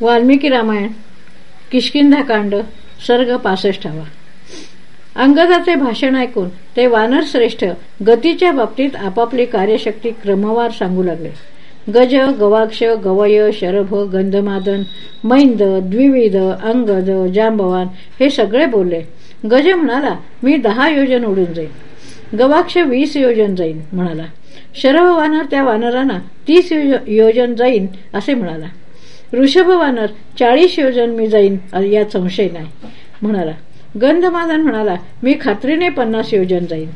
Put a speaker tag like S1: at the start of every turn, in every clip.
S1: वाल्मिकी रामायण किशकिंधाकांड सर्ग पासष्टावा. अंगदाचे भाषण ऐकून ते वानर श्रेष्ठ गतीच्या बाबतीत आपापली कार्यशक्ती क्रमवार सांगू लागले. गज गवाक्ष गवय शरभ गंधमादन मैंद द्विविध अंगद जांबवान हे सगळे बोलले. गज म्हणाला मी दहा योजन उडून जाईन. गवाक्ष वीस योजन जाईन म्हणाला. शरभ वानर त्या वानरांना तीस योजन जाईन असे म्हणाला. ऋषभ वानर चाळीस योजन मी जाईन यात संशय नाही. म्हणाला गंधमादन म्हणाला मी खात्रीने पन्नास योजन जाईन.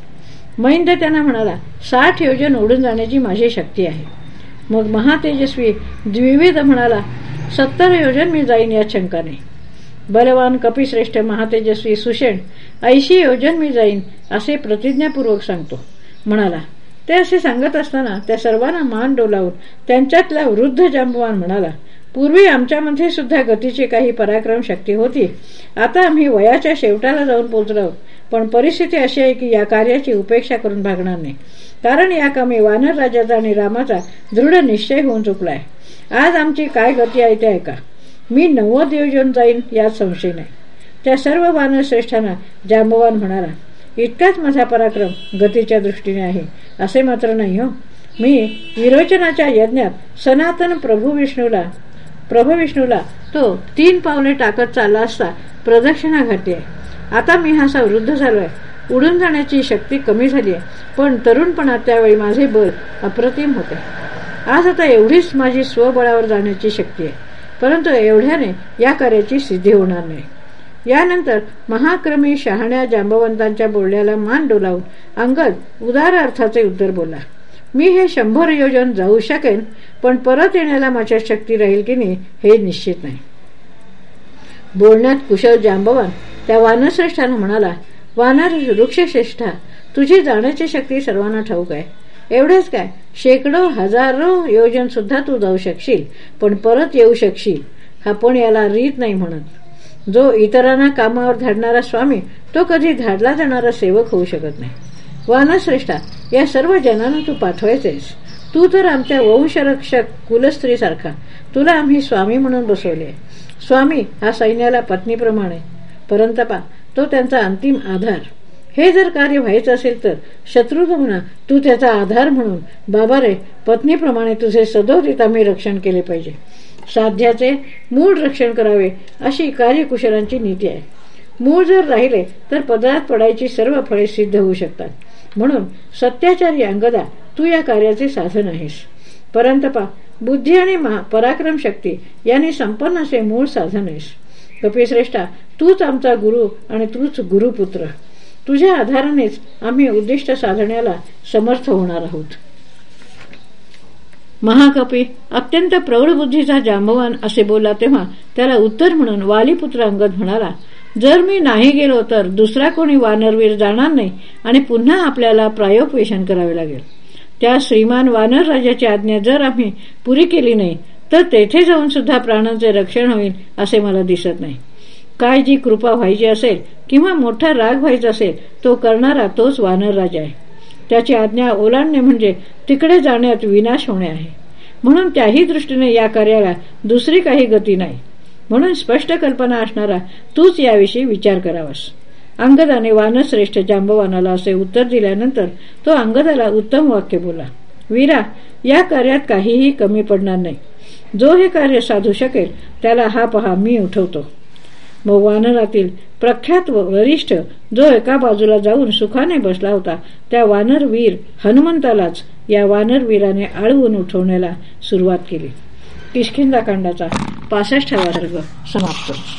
S1: मैंद त्यांना म्हणाला साठ योजन ओढून जाण्याची माझी शक्ती आहे. मग महातेजस्वी द्विविध म्हणाला सत्तर योजन मी जाईन या शंकाने. बलवान कपिश्रेष्ठ महातेजस्वी सुषेण ऐंशी योजन मी जाईन असे प्रतिज्ञापूर्वक सांगतो. म्हणाला ते असे सांगत असताना त्या सर्वांना मान डोलावून त्यांच्यातला वृद्ध जांबवान म्हणाला पूर्वी आमच्यामध्ये सुद्धा गतीची काही पराक्रम शक्ती होती. आता आम्ही वयाच्या शेवटाला जाऊन पोचलो पण परिस्थिती अशी आहे की या कार्याची उपेक्षा करून भागणार नाही. कारण या कामी वानर राजाचा आणि रामाचा दृढ निश्चय होऊन चुकलाय. आज आमची काय गती आहे ते ऐका. मी नव्वद योजन जाईन यात संशय नाही. त्या सर्व वानर श्रेष्ठांना जांबवान म्हणाला इतकाच माझा पराक्रम गतीच्या दृष्टीने आहे असे मात्र नाही हो. मी विरोचनाच्या यज्ञात सनातन प्रभू विष्णूला प्रभू विष्णूला तो तीन पावले टाकत चालला असता प्रदक्षिणा घातली आता मी हा वृद्ध झालोय उडून जाण्याची शक्ती कमी झाली आहे. पण तरुणपणात त्यावेळी माझे बल अप्रतिम होते. आज आता एवढीच माझी स्वबळावर जाण्याची शक्ती आहे. परंतु एवढ्याने या कार्याची सिद्धी होणार नाही. यानंतर महाक्रमी शहाण्या जांबवंतांच्या बोलण्याला मान डोलावून अंगद उदार अर्थाचे उत्तर बोला मी हे शंभर योजन जाऊ शकेन पण परत येण्याला माझ्या शक्ती राहील की नाही हे निश्चित नाही. बोलण्यात कुशल जांबवान त्या वानश्रेष्ठानं म्हणाला वानर वृक्षश्रेष्ठा तुझी जाण्याची शक्ती सर्वांना ठाऊक आहे. एवढेच काय शेकडो हजारो योजन सुद्धा तू जाऊ शकशील पण परत येऊ शकशील हा पण याला रीत नाही म्हणत. जो इतरांना कामावर धाडणारा स्वामी तो कधी धाडला जाणारा सेवक होऊ शकत नाही. वानश्रेष्ठा या सर्व जनांना तू पाठवायचेस. तू तर आमच्या वंशरक्षक कुलस्त्रीसारखा. तुला आम्ही स्वामी म्हणून बसवले. स्वामी हा सैन्याला पत्नीप्रमाणे परंतपा तो त्यांचा अंतिम आधार. हे जर कार्य व्हायचं असेल तर शत्रुघ्न म्हणा तू त्याचा आधार म्हणून बाबा रे पत्नीप्रमाणे तुझे सदोदित आम्ही रक्षण केले पाहिजे. साध्याचे मूळ रक्षण करावे अशी कार्यकुशलांची नीती आहे. मूळ जर राहिले तर पदरात पडायची सर्व फळे सिद्ध होऊ शकतात. म्हणून सत्याचारी अंगदा तू या कार्याचे साधन आहेस. परंतपा बुद्धी आणि पराक्रम शक्ती यांनी संपन्न असे मूळ साधन आहेस. कपिश्रेष्ठा तूच आमचा गुरु आणि तूच गुरुपुत्र. तुझ्या आधारानेच आम्ही उद्दिष्ट साधण्याला समर्थ होणार आहोत. महाकपी अत्यंत प्रौढ बुद्धीचा जांबवान असे बोलला तेव्हा त्याला उत्तर म्हणून वालीपुत्र अंगद म्हणाला जर मी नाही गेलो तर दुसरा कोणी वानरवीर जाणार नाही आणि पुन्हा आपल्याला प्रायोपवेशन करावे लागेल. त्या श्रीमान वानर राजाची आज्ञा जर आम्ही पुरी केली नाही तर तेथे जाऊन सुद्धा प्राणांचे रक्षण होईल असे मला दिसत नाही. काय जी कृपा व्हायची असेल किंवा मोठा राग व्हायचा असेल तो करणारा तोच वानर राजा आहे. त्याची आज्ञा ओलांडणे म्हणजे तिकडे जाण्यात विनाश होणे आहे. म्हणून त्याही दृष्टीने या कार्याला दुसरी काही गती नाही. म्हणून स्पष्ट कल्पना असणारा तूच याविषयी विचार करावास. अंगदाने वानश्रेष्ठ जांबवानाला असे उत्तर दिल्यानंतर तो अंगदाला उत्तम वाक्य बोला. वीरा या कार्यात काहीही कमी पडणार नाही. जो हे कार्य साधू शकेल त्याला हा पहा मी उठवतो. मग वानरातील प्रख्यात वरिष्ठ जो एका बाजूला जाऊन सुखाने बसला होता त्या वानरवीर हनुमंतालाच या वानरवीराने आळवून उठवण्याला सुरुवात केली. किशकिंदाकांडाचा पासष्टावा वर्ग. समाप्त.